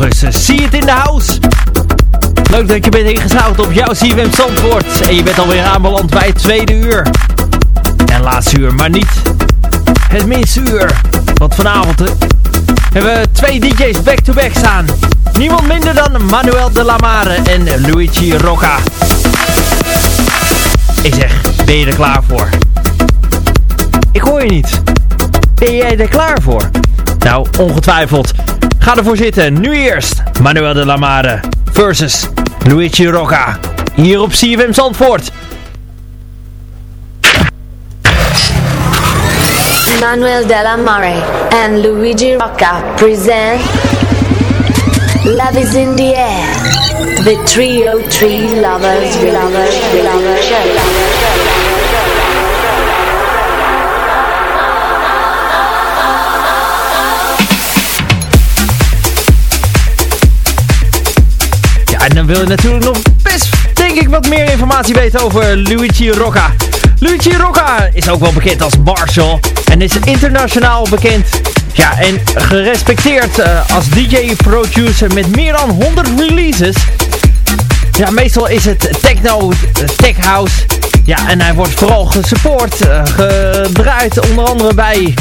Goedenavond. 12 augustus. Zie het in de house. Leuk dat je bent ingeschakeld op jouw CWM Zandvoort. En je bent alweer aanbeland bij het tweede uur. En laatste uur, maar niet het minste uur. Want vanavond eh, hebben we twee DJ's back-to-back staan. Niemand minder dan Manuel de Lamare en Luigi Rocca. Ik zeg, ben je er klaar voor? Ik hoor je niet. Ben jij er klaar voor? Nou, ongetwijfeld. Ga ervoor zitten. Nu eerst Manuel de Lamare versus Luigi Rocca. Hier op CFM Zandvoort. Manuel Della Mare and Luigi Rocca present Love is in the air. The Trio Tree Lovers Lovers Lovers Show. Ja, wil je natuurlijk nog best, denk ik, wat meer informatie weten over Luigi Rocca. Luigi Rocca is ook wel bekend als Marshall en is internationaal bekend. Ja, en gerespecteerd eh, als DJ-producer met meer dan 100 releases. Ja, meestal is het techno, tech house. Ja, en hij wordt vooral gesupport, eh, gedraaid onder andere bij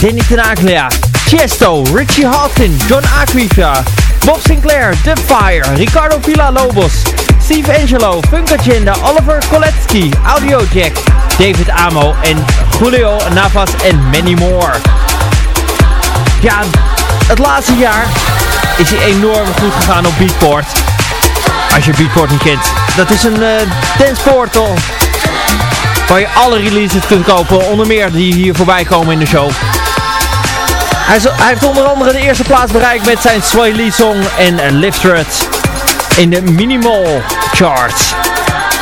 Danny Tenaglia, Chesto, Richie Houghton, John Aquifia, Bob Sinclair, The Fire, Ricardo Villalobos, Steve Angelo, Funk Agenda, Oliver Koletsky, Audio Jack, David Amo en Julio Navas en many more. Ja, het laatste jaar is hij enorm goed gegaan op Beatport. Als je Beatport niet kent. Dat is een uh, danceportal waar je alle releases kunt kopen. Onder meer die hier voorbij komen in de show. Hij, heeft onder andere de eerste plaats bereikt met zijn Swahili song en Lifted in de Minimal Charts.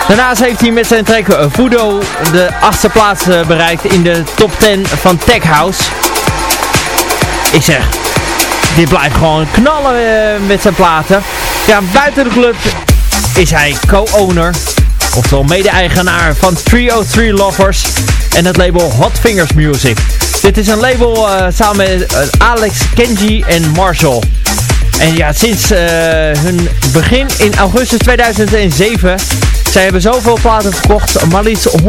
Daarnaast heeft hij met zijn track Voodoo de achtste plaats bereikt in de top 10 van Tech House. Ik zeg, dit blijft gewoon knallen uh, met zijn platen. Ja, buiten de club is hij co-owner, oftewel mede-eigenaar van 303 Lovers en het label Hot Fingers Music. Dit is een label uh, samen met uh, Alex, Kenji en Marshall. En ja, sinds uh, hun begin in augustus 2007, zij hebben zoveel platen verkocht, maar liefst 150.000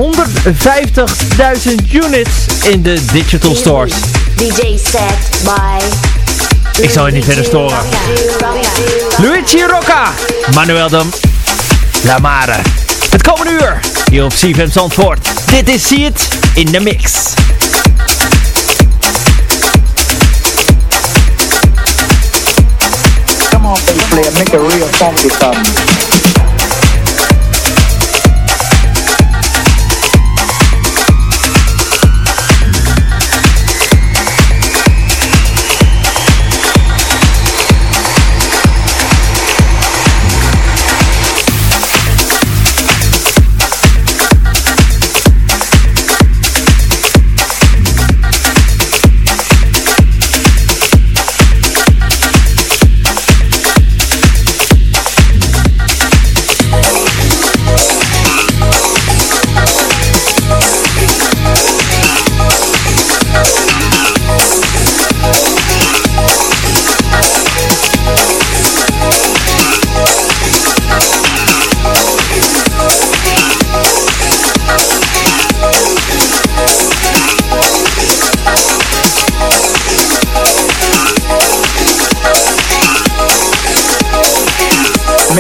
units in de digital stores. DJ set by Ik zal je niet verder storen. Luigi Rocca, Manuel de Lamare. Het komende uur, hier op CFM Zandvoort. Dit is See It in the Mix. Come on, player, make a real funky sound.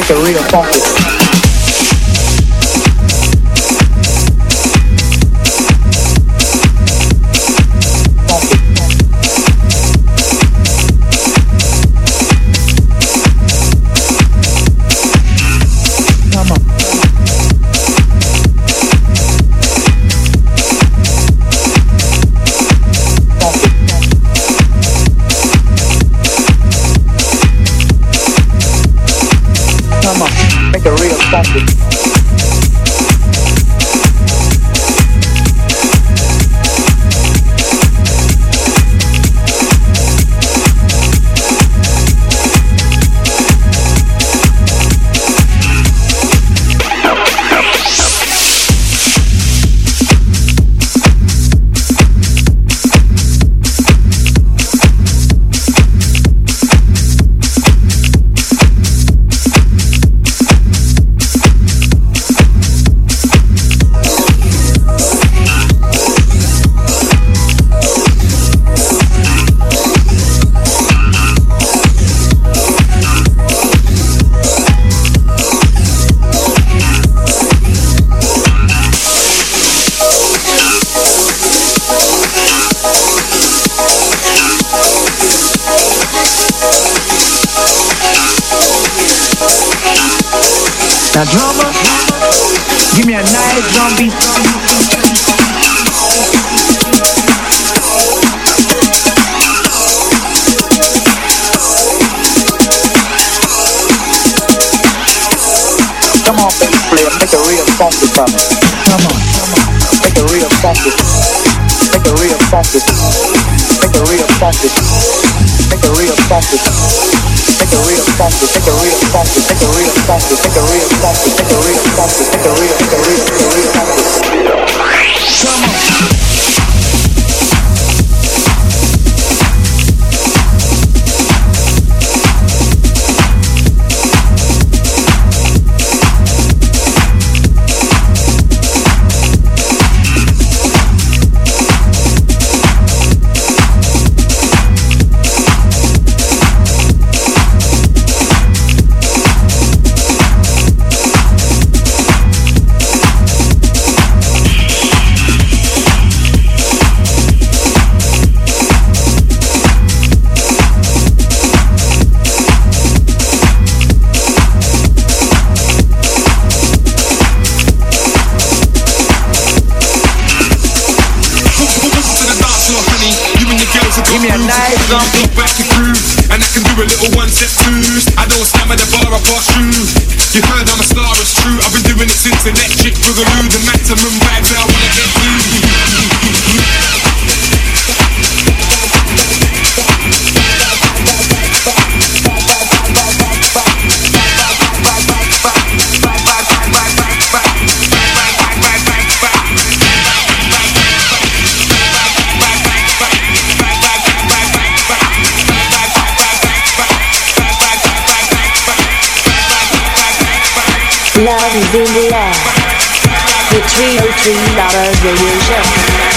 Make a real funky. Now drummer, give me a nice drum beat. Come on, bass player, make a real funky for me. Come on, come on, make a real funky. Make a real funky. Make a real funky. Make a real funky. Come on. the maximum rags out when get blue. Love is in the it's real, it's real, not a delusion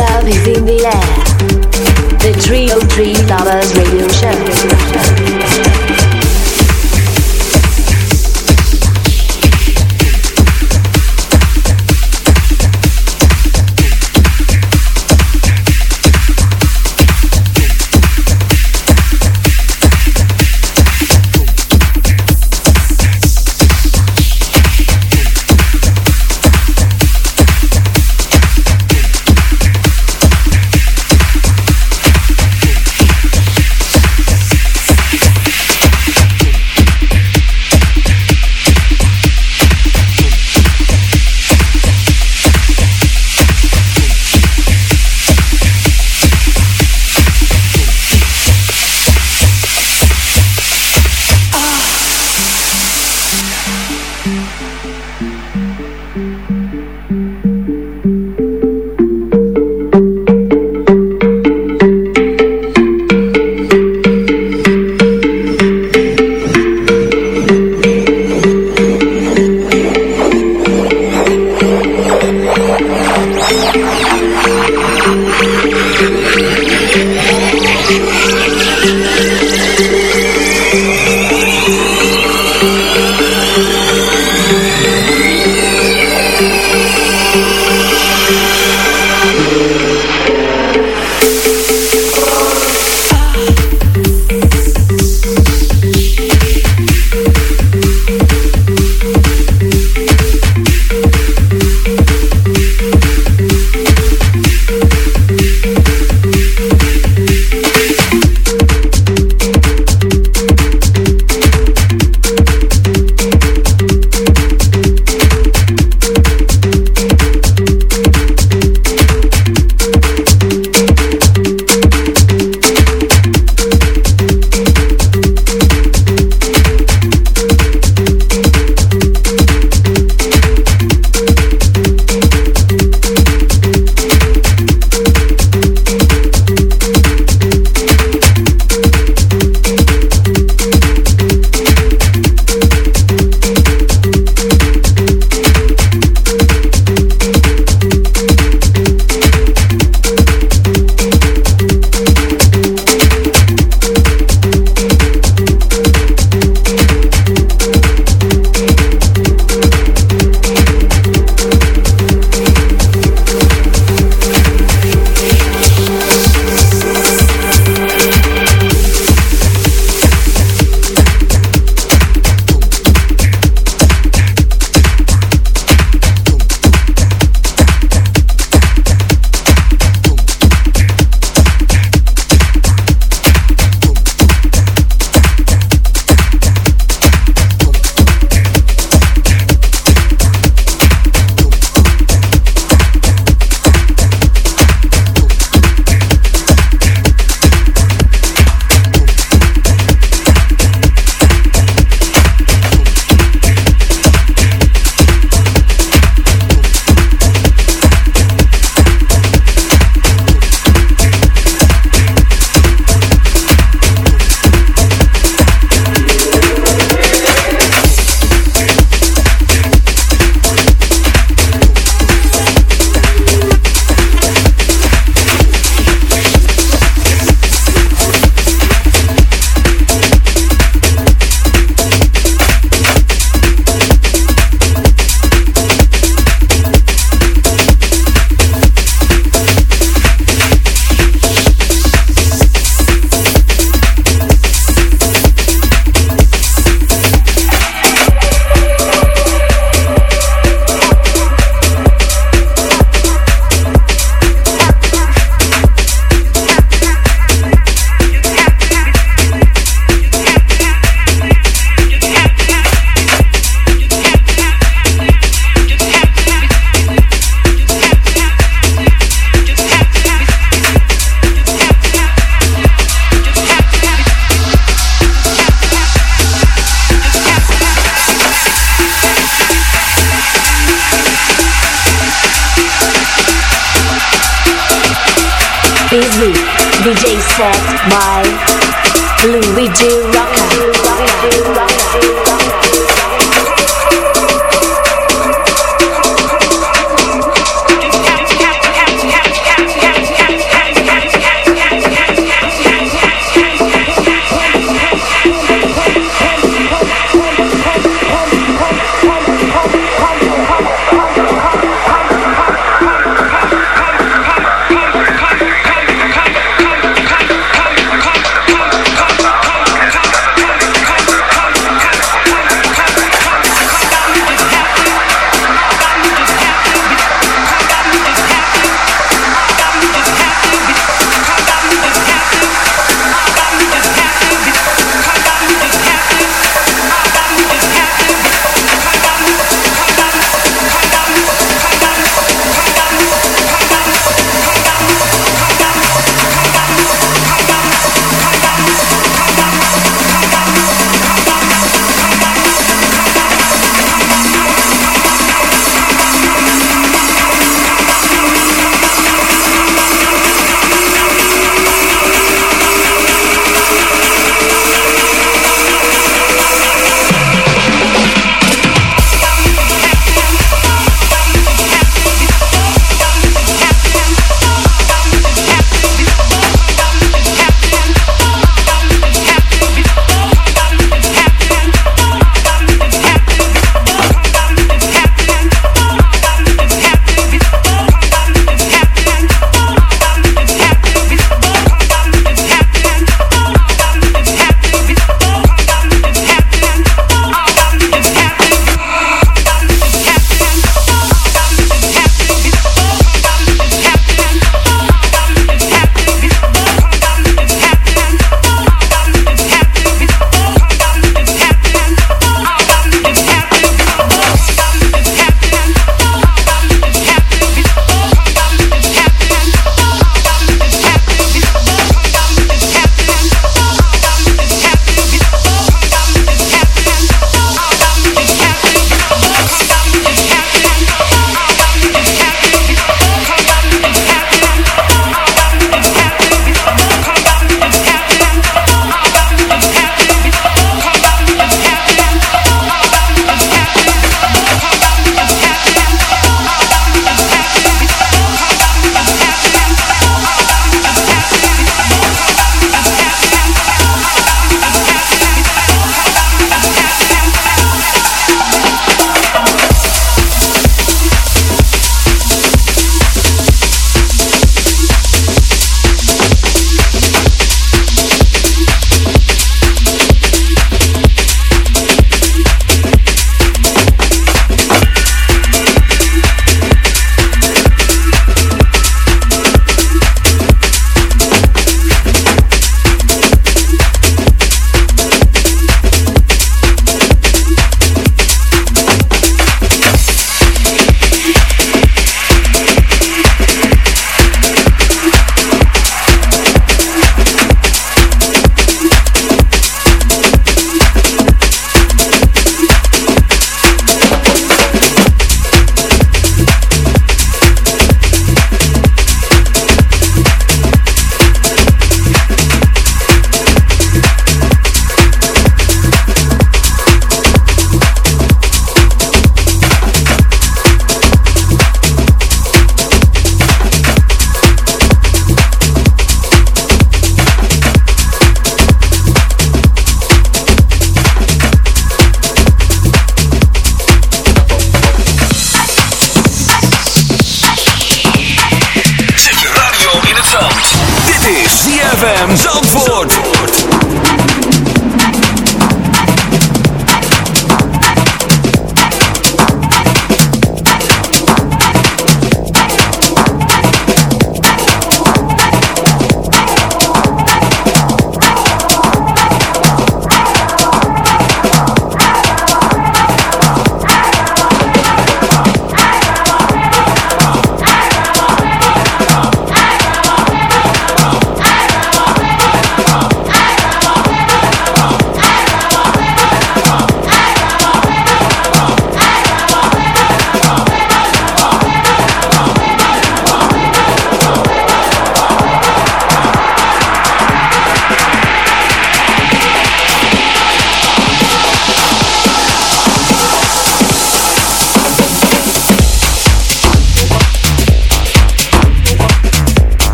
love is in the air. The Trio Tree Lovers Radio Show.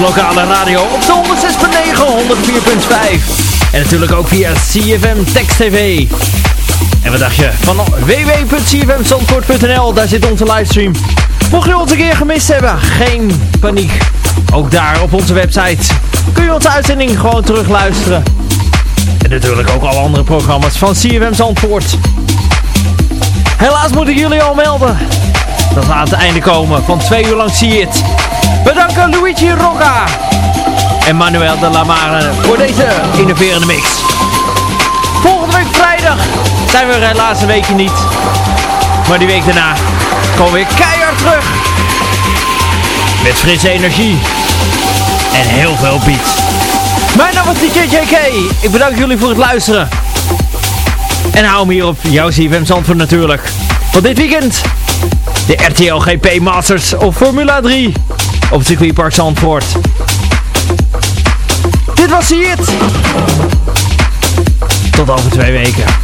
Lokale radio op de 106.9, 104.5. En natuurlijk ook via CFM Text TV. En wat dacht je van www.cfmzandvoort.nl, daar zit onze livestream. Mocht je ons een keer gemist hebben, geen paniek. Ook daar op onze website kun je onze uitzending gewoon terugluisteren. En natuurlijk ook alle andere programma's van CFM Zandvoort. Helaas moet ik jullie al melden dat we aan het einde komen van twee uur lang je het. Bedanken Luigi Rocca en Manuel de Lamare voor deze innoverende mix. Volgende week vrijdag zijn we er helaas een weekje niet. Maar die week daarna komen we weer keihard terug. Met frisse energie. En heel veel beats. Mijn naam is DJ JK. Ik bedank jullie voor het luisteren. En hou me hier op jouw CFM Zandvoort natuurlijk. Want dit weekend de RTL GP Masters of Formula 3 op het circuitpark Zandvoort. Dit was hier. Tot over twee weken.